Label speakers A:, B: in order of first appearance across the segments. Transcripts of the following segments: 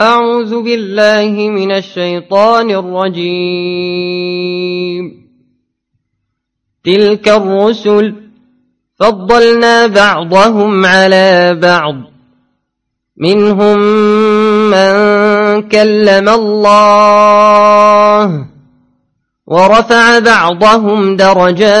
A: أعوذ بالله من الشيطان الرجيم. تلك الرسل فضلنا بعضهم على بعض. منهم من كلم الله ورفع بعضهم درجات.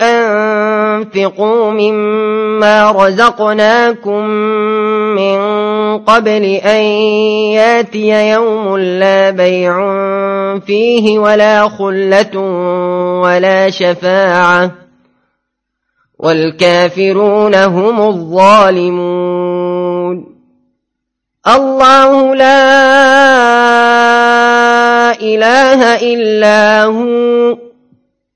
A: أنفقوا مما رزقناكم من قبل أن ياتي يوم لا بيع فيه ولا خلة ولا شفاعة والكافرون هم الظالمون الله لا إله إلا هو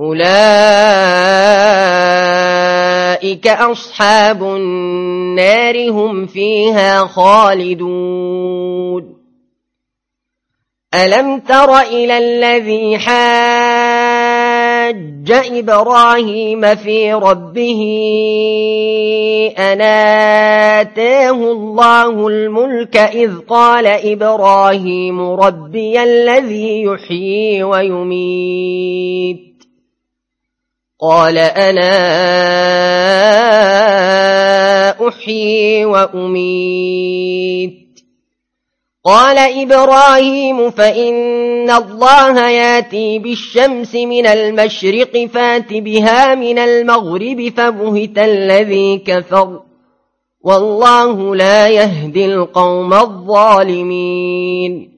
A: أولئك أصحاب النار هم فيها خالدون ألم تر إلى الذي حاج إبراهيم في ربه أناتاه الله الملك إذ قال إبراهيم ربي الذي يحيي ويميت قال أنا أحيي وأميت. قال إبراهيم فإن الله ياتي بالشمس من المشرق فات بها من المغرب فبهت الذي كفر. والله لا يهدي القوم الظالمين.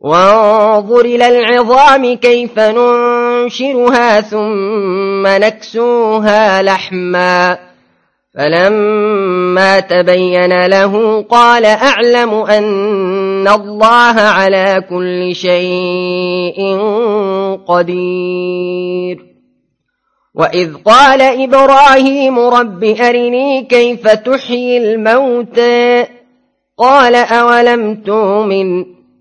A: وانظر إلى العظام كيف ننشرها ثم نكسوها لحما. فلما تبين له قال أعلم أن الله على كل شيء قدير. وإذ قال إبراهيم رب أرني كيف تحيي الموتى؟ قال أولم تؤمن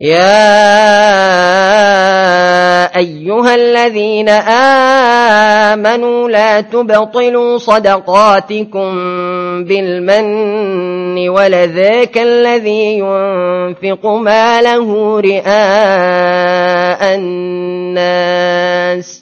A: يا أيها الذين آمنوا لا تبطلوا صدقاتكم بالمن ولذاك الذي ينفق ماله رئاء الناس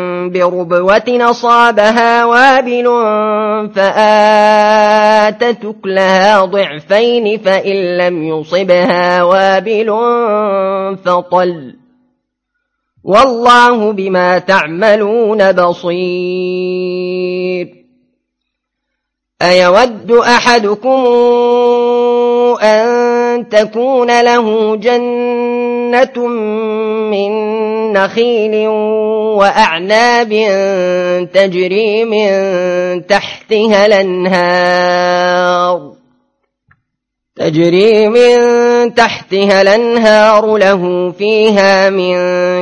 A: بربوة نصابها وابل فآتت لها ضعفين فإن لم يصبها وابل فطل. والله بما تعملون بصير. أيود أحدكم أن تكون له جنة من نخيل وأعناب تجري من تحتها الأنهار. تجري من تحتها الأنهار له فيها من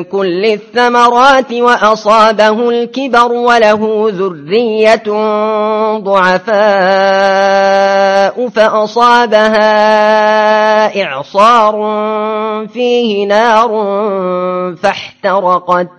A: كل الثمرات وأصابه الكبر وله ذرية ضعفاء فأصابها إعصار فيه نار فاحترقت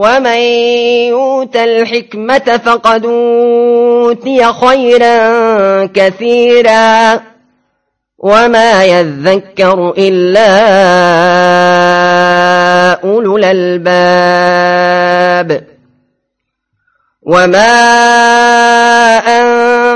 A: ومن يؤت الحكمة فقد أوتي خيرا كثيرا وما يذكر إلا أولو الألباب وما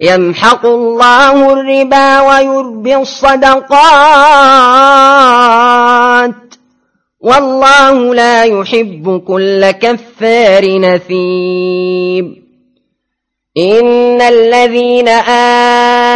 A: يمحق الله الربا ويربي الصدقات. والله لا يحب كل كفار نثيب إن الذين آمنوا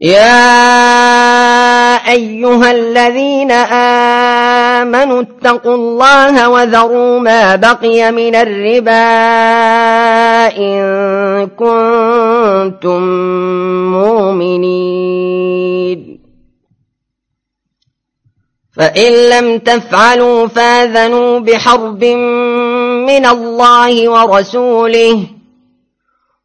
A: يا أيها الذين آمنوا اتقوا الله وذروا ما بقي من الربا إن كنتم مؤمنين. فإن لم تفعلوا فاذنوا بحرب من الله ورسوله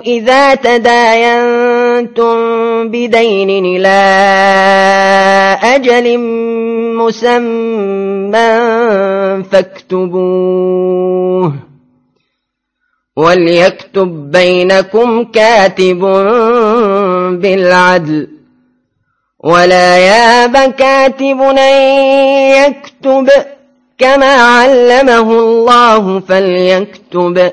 A: إذا تداينتم بدين إلى أجل مسمى فاكتبوه وليكتب بينكم كاتب بالعدل ولا ياب كاتب أن يكتب كما علمه الله فليكتب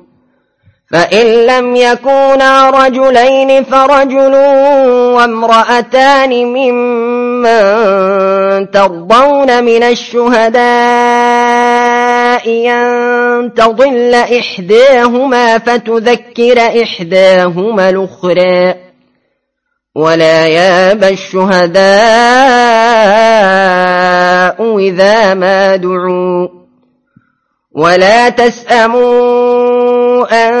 A: فإن لم يكونا رجلين فرجل وامرأتان ممن ترضون من الشهداء أن تضل إحداهما فتذكر إحداهما الأخرى ولا ياب الشهداء إذا ما دعوا ولا تسأموا أن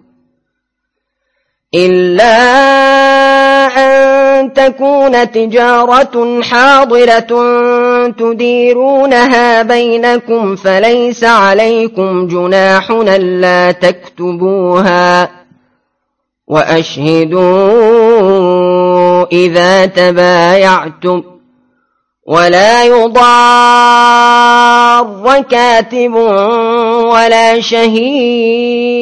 A: إلا أن تكون تجارة حاضرة تديرونها بينكم فليس عليكم جناح ألا تكتبوها وأشهدوا إذا تبايعتم ولا يضار كاتب ولا شهيد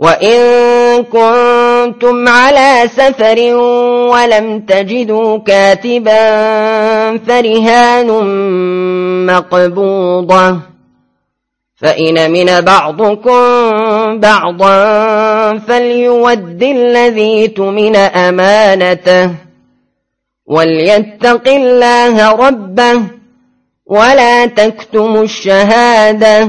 A: وإن كنتم على سفر ولم تجدوا كاتبا فرهان مقبوضة فإن من بعضكم بعضا فليود الذي تمن أمانته وليتق الله ربه ولا تكتموا الشهاده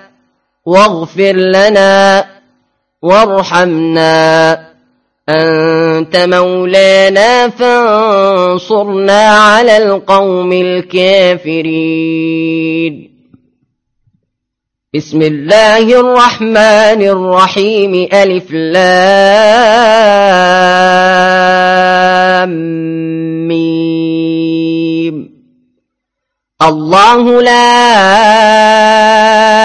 A: واغفر لنا وارحمنا. أنت مولانا فانصرنا على القوم الكافرين. بسم الله الرحمن الرحيم. ألف لام ميم. الله لا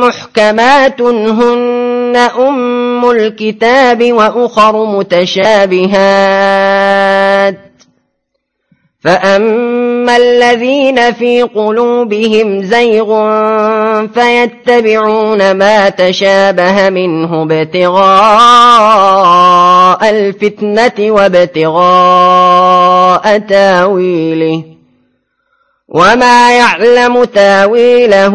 A: محكمات هن أم الكتاب وأخر متشابهات. فأما الذين في قلوبهم زيغ فيتبعون ما تشابه منه ابتغاء الفتنة وابتغاء تاويله. وما يعلم تاويله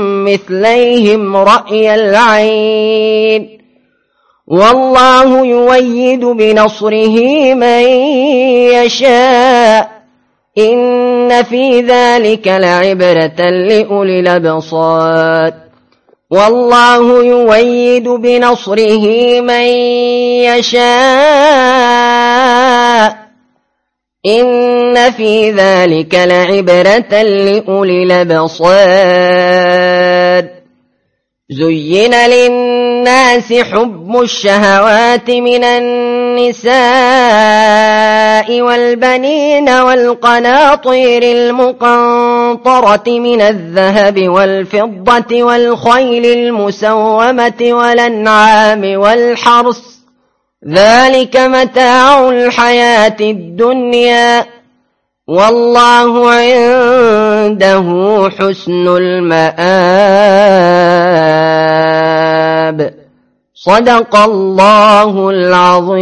A: مثليهم رأي العين. والله يويد بنصره من يشاء. إن في ذلك لعبرة لأولي الأبصار. والله يويد بنصره من يشاء. إن في ذلك لعبرة لأولي الأبصار. زين للناس حب الشهوات من النساء والبنين والقناطير المقنطرة من الذهب والفضة والخيل المسومة والأنعام والحرس ذلك متاع الحياة الدنيا والله عنده حسن المآب. صدق الله العظيم.